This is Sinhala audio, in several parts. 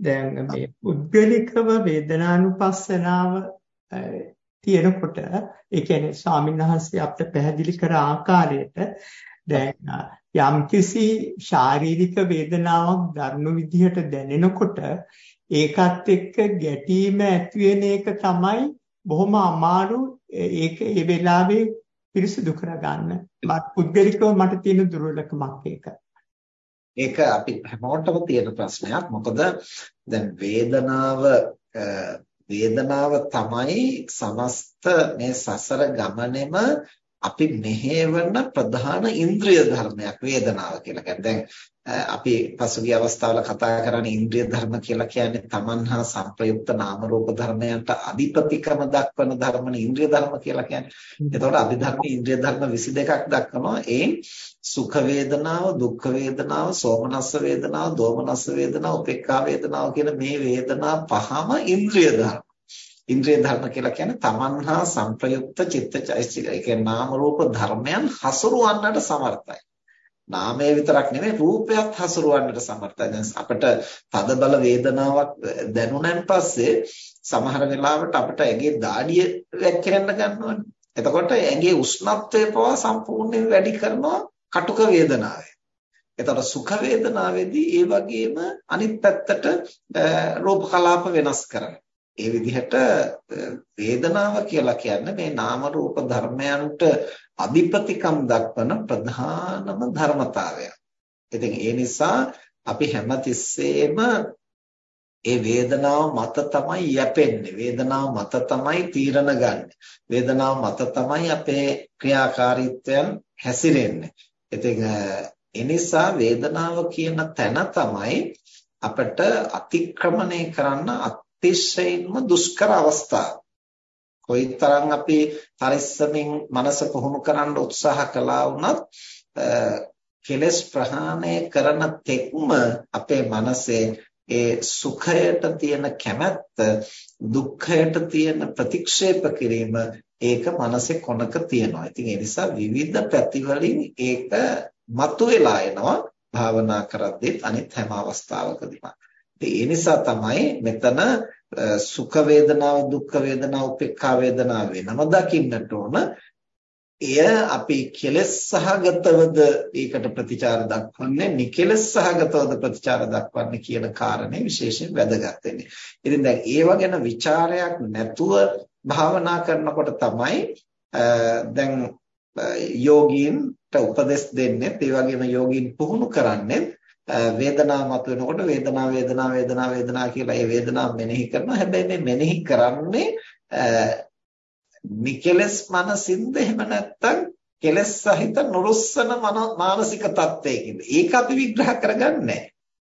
දැන් මේ පුද්ගලිකව වේදනානුපස්සනාව තියෙනකොට ඒ කියන්නේ ස්වාමීන් වහන්සේ අපිට පැහැදිලි කර ආකාරයට දැන් යම්කිසි ශාරීරික වේදනාවක් දරුණු විදිහට දැනෙනකොට ඒකත් එක්ක ගැටීම ඇති වෙන එක තමයි බොහොම අමාරු ඒක ඒ වෙලාවේ පිරිසිදු කරගන්න. මත් පුද්ගලිකව මට තියෙන දුර්වලකමක් ඒක. ඒක අපි හැමෝටම තියෙන ප්‍රශ්නයක්. මොකද දැන් වේදනාව වේදනාව තමයි සමස්ත මේ සසර ගමනේම අපි මෙහෙවන ප්‍රධාන ඉන්ද්‍රිය ධර්මයක් වේදනාව කියලා කියන්නේ. දැන් අපි පසුගිය අවස්ථාවල කතා කරන්නේ ඉන්ද්‍රිය ධර්ම කියලා කියන්නේ තමන්හා සංප්‍රයුක්ත නාම රූප ධර්මයන්ට අධිපතිකම දක්වන ධර්මනේ ඉන්ද්‍රිය ධර්ම කියලා කියන්නේ. එතකොට අභිධර්ම ඉන්ද්‍රිය ධර්ම 22ක් දක්වනවා. ඒ සුඛ වේදනාව, දුක්ඛ වේදනාව, සෝමනස්ස වේදනාව, දෝමනස්ස වේදනාව, උපේක්ඛා වේදනාව කියන මේ වේදනා පහම ඉන්ද්‍රිය ධර්ම. ඉන්ද්‍රිය ධර්ම කියලා කියන්නේ තමන්හා සංප්‍රයුක්ත චිත්තචෛතසික ඒ කියන්නේ නාම රූප ධර්මයන් හසුරවන්නට සමර්ථයි. නාමය විතරක් නෙමෙයි රූපයත් හසුරවන්නට සමර්ථයි. දැන් අපිට තද බල වේදනාවක් දැනුණන් පස්සේ සමහර වෙලාවට අපිට ඇඟේ දාඩිය වැක්කිරෙන්න ගන්නවනේ. එතකොට ඇඟේ උෂ්ණත්වය පවා සම්පූර්ණයෙන් වැඩි කරනවා කටුක වේදනාවේ. එතකොට සුඛ වේදනාවේදී ඒ වගේම අනිත් පැත්තට රූප කලාප වෙනස් කරනවා. ඒ විදිහට වේදනාව කියලා කියන්නේ මේ නාම රූප ධර්මයන්ට අධිපතිකම් දක්වන ප්‍රධානම ධර්මතාවයක්. ඉතින් ඒ නිසා අපි හැමතිස්සෙම ඒ වේදනාව මත තමයි යැපෙන්නේ. වේදනාව මත තමයි තීරණ ගන්න. වේදනාව මත තමයි අපේ ක්‍රියාකාරීත්වයන් හැසිරෙන්නේ. ඉතින් ඒ නිසා වේදනාව කියන තැන තමයි අපිට අතික්‍රමණය කරන්න අතිශයින්ම දුෂ්කර අවස්ථාව. කොයිතරම් අපි පරිස්සමින් මනස පුහුණු කරන්න උත්සාහ කළා වුණත් කෙලස් ප්‍රහාණය කරන තෙක්ම අපේ මනසේ ඒ සුඛයට තියෙන කැමැත්ත දුක්ඛයට තියෙන ප්‍රතික්ෂේප කිරීම ඒක මනසේ කොනක තියෙනවා. ඉතින් ඒ නිසා විවිධ පැතිවලින් ඒක මතුවලා එනවා භාවනා කරද්දීත් අනිත් හැම අවස්ථාවකදීම. ඒ නිසා තමයි මෙතන සුඛ වේදනාව දුක්ඛ වේදනාව උපේක්ඛා වේදනාව වෙනම දකින්නට ඕන. එය අපි කෙලෙස් සහගතවද ඒකට ප්‍රතිචාර දක්වන්නේ නිකෙලස් සහගතවද ප්‍රතිචාර දක්වන්නේ කියන කාරණේ විශේෂයෙන් වැදගත් වෙන්නේ. ඉතින් දැන් ඒව ගැන ਵਿਚාරයක් නැතුව භාවනා කරනකොට තමයි දැන් යෝගීන්ට උපදෙස් දෙන්නේ ඒ වගේම යෝගීන් පුහුණු කරන්නේ වේදනාව මතුවෙනකොට වේදනාව වේදනාව වේදනාව වේදනාව කියලා ඒ වේදනාව මෙනෙහි කරනවා. හැබැයි මේ මෙනෙහි කරන්නේ නිකලස් මනසින්ද එහෙම නැත්නම් කෙලස් සහිත නුරුස්සන මානසික තත්වයකින්ද ඒක අපි විග්‍රහ කරගන්නේ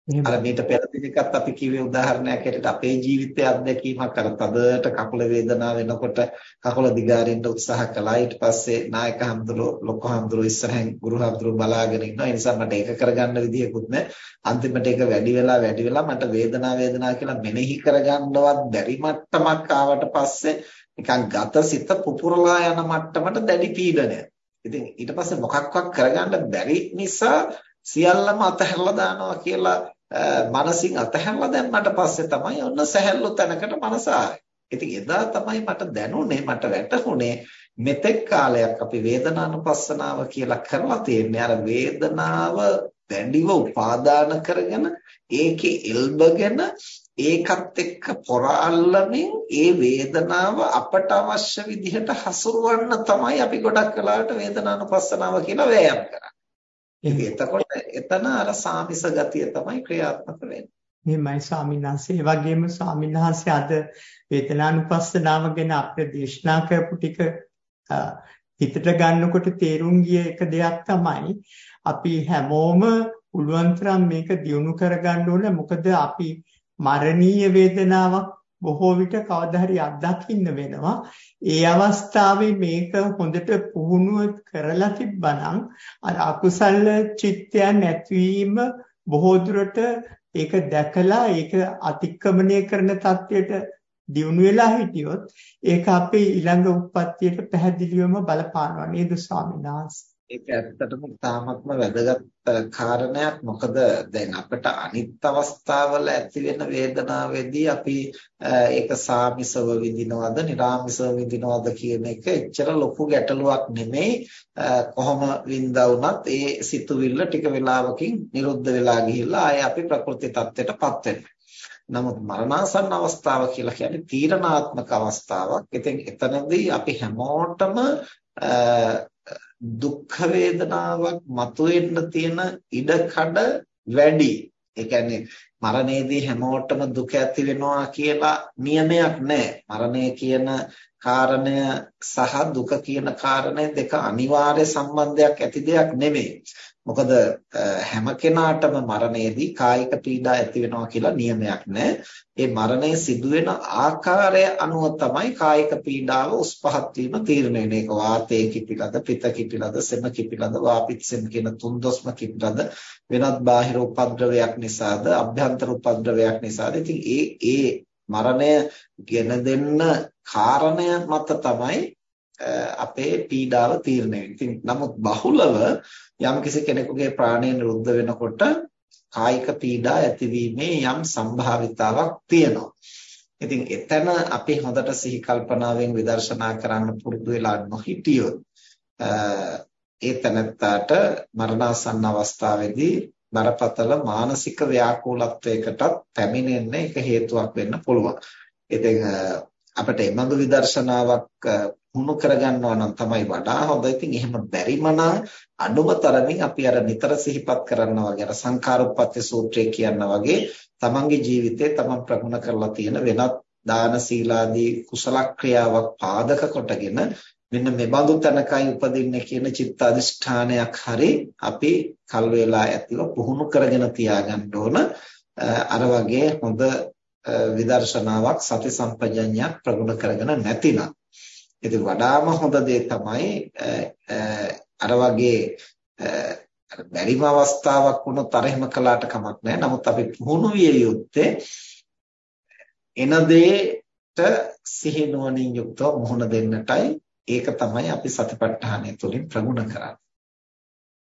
අර මේට පෙර දිනකත් අපි කිව්වේ උදාහරණයක්. හැටියට අපේ ජීවිතයේ අත්දැකීමක් අර තදට කකුල වේදනාව වෙනකොට කකුල දිගාරින්න උත්සාහ කළා. ඊට පස්සේ නායක හඳුරු ලොකු හඳුරු ඉස්සරහින් ගුරු හඳුරු බලාගෙන ඉන්නවා. ඒ නිසා මට ඒක කරගන්න විදියකුත් නැහැ අන්තිමට ඒක වැඩි වෙලා වැඩි වෙලා මට වේදනාව වේදනාව කියලා මෙනෙහි කරගන්නවත් බැරි මට්ටමක් ආවට පස්සේ නිකන් ගතසිත පුපුරලා යන මට්ටමට දැඩි පීඩනයක්. ඉතින් ඊට පස්සේ මොකක්වත් කරගන්න බැරි නිසා සියල්ලම අතහැරලා දානවා කියලා මනසින් අතහැරලා දැම්මට පස්සේ තමයි ඔන්න සැහැල්ලු තැනකට මනස ආවේ. ඉතින් එදා තමයි මට දැනුනේ මට වැටහුනේ මෙතෙක් කාලයක් අපි වේදනානුපස්සනාව කියලා කරලා තියෙන්නේ අර වේදනාව දැඩිව උපාදාන කරගෙන ඒකේ එල්බගෙන ඒකත් එක්ක පොරාල්ලමින් ඒ වේදනාව අපට අවශ්‍ය විදිහට හසුරවන්න තමයි අපි ගොඩක් කලාවට වේදනානුපස්සනාව කියලා වෑයම් කරන්නේ. එතකොට එතන අර සාමිස ගතිය තමයි ක්‍රියාත්මක වෙන්නේ. මෙහෙමයි ස්වාමීන් වහන්සේ. ඒ වගේම ස්වාමීන් වහන්සේ අද වේදනානුපස්සනාව ගැන අපේ දේශනා කරපු ටික හිතට ගන්නකොට තේරුම් ගිය එක දෙයක් තමයි අපි හැමෝම පුළුවන් තරම් මේක දියුණු කරගන්න ඕනේ. මොකද අපි මරණීය වේදනාවක් බොහෝ විට කවදා හරි අත්දකින්න වෙනවා. ඒ අවස්ථාවේ මේක හොඳට පුහුණුව කරලා තිබ්බනම් අර අකුසල චිත්තයන් නැතිවීම බොහෝ දුරට ඒක දැකලා ඒක අතික්‍රමණය කරන තත්වයට දියුණු වෙලා හිටියොත් ඒක අපේ ඊළඟ උප්පත්තියට පැහැදිලිවම බලපානවා නේද ස්වාමීන් වහන්සේ ඒක ඇත්තටම තාමත්ම වැදගත් කාරණයක්. මොකද දැන් අපිට අනිත් අවස්ථාවල ඇති වෙන වේදනාවේදී අපි ඒක සාමිසව විඳිනවද නිරාමිසව විඳිනවද කියන එක එච්චර ලොකු ගැටලුවක් නෙමෙයි. කොහොම වින්දා වුණත් ඒ සිතුවිල්ල ටික වෙලාවකින් නිරුද්ධ වෙලා ගිහිල්ලා ආයේ අපි ප්‍රකෘති තත්ත්වයටපත් වෙනවා. නමුත් මරණාසන්න අවස්ථාව කියලා කියන්නේ තීරණාත්මක අවස්ථාවක්. ඉතින් එතනදී අපි හැමෝටම දුක්ඛ වේදනාවක් මතුවෙන්න තියෙන ඉඩකඩ වැඩි. ඒ කියන්නේ මරණයේදී හැමෝටම දුක ඇති වෙනවා කියලා නියමයක් නැහැ. මරණය කියන කාරණය සහ දුක කියන කාරණය දෙක අනිවාර්ය සම්බන්ධයක් ඇති දෙයක් නෙමෙයි. මොකද හැම කෙනාටම මරණයේදී කායික පීඩා ඇති වෙනවා කියලා නියමයක් නැහැ. ඒ මරණය සිදුවෙන ආකාරය අනුව තමයි කායික පීඩාව උස් පහත් වීම තීරණය වෙන්නේ. ඒක වාතයේ කිපිලද, පිත කිපිලද, සෙම කිපිලද, වාපිත්සෙම කියන තුන්දොස්ම කිපිලද වෙනත් බාහිර උපද්‍රවයක් නිසාද, අභ්‍යන්තර උපද්‍රවයක් නිසාද. ඉතින් ඒ ඒ මරණය ගෙන දෙන්න කාරණය මත තමයි අපේ පීඩාව තීරණය වෙන්නේ. ඉතින් නමුත් බහුලව යම්කිසි කෙනෙකුගේ ප්‍රාණය නිරුද්ධ වෙනකොට කායික පීඩා ඇතිවීමේ යම් සම්භාවිතාවක් තියෙනවා. ඉතින් එතන අපි හොඳට සිහි කල්පනාවෙන් විදර්ශනා කරන්න පුරුදු වෙලා නොහිටියොත් ඒ තනත්තාට මරණාසන්න අවස්ථාවේදී බරපතල මානසික ව්‍යාකූලත්වයකටත් පැමිණෙන්න එක හේතුවක් වෙන්න පුළුවන්. ඉතින් අපිට එමඟ විදර්ශනාවක් පුහුණු කරගන්නවා නම් තමයි වඩා හොඳ. ඉතින් එහෙම බැරිම නම් අඩුම තරමින් අපි අර නිතර සිහිපත් කරනවා වගේ අර සංඛාරොප්පත්ති සූත්‍රය කියනවා වගේ තමන්ගේ ජීවිතේ තමන් ප්‍රගුණ කරලා තියෙන වෙනත් දාන සීලාදී කුසල ක්‍රියාවක් පාදක කොටගෙන මෙන්න මෙබඳු තැනකයි උපදින්නේ කියන චිත්ත අධිෂ්ඨානයක් හරි අපි කල් වේලා ඇතිව පුහුණු කරගෙන තියාගන්න ඕන අර වගේ හොඳ විදර්ශනාවක් සති සම්පජඤ්ඤයක් ප්‍රගුණ කරගෙන නැතිනම් ඉතින් වඩාම හොඳ දේ තමයි අර වගේ බැරිම අවස්ථාවක් වුණොත් අර එහෙම කළාට කමක් නැහැ. නමුත් අපි පුහුණු විය යුත්තේ එන දේට සිහි නුවණින් යුක්තව මුහුණ දෙන්නටයි. ඒක තමයි අපි සතිපට්ඨානය තුළින් ප්‍රගුණ කරන්නේ.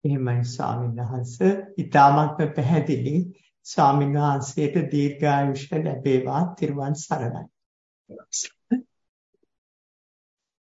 එහෙමයි ස්වාමීන් වහන්සේ. ඊ타මත්ම පැහැදිලි ස්වාමීන් වහන්සේට දීර්ඝායුෂ ලැබේවා. තිරුවන් සරණයි.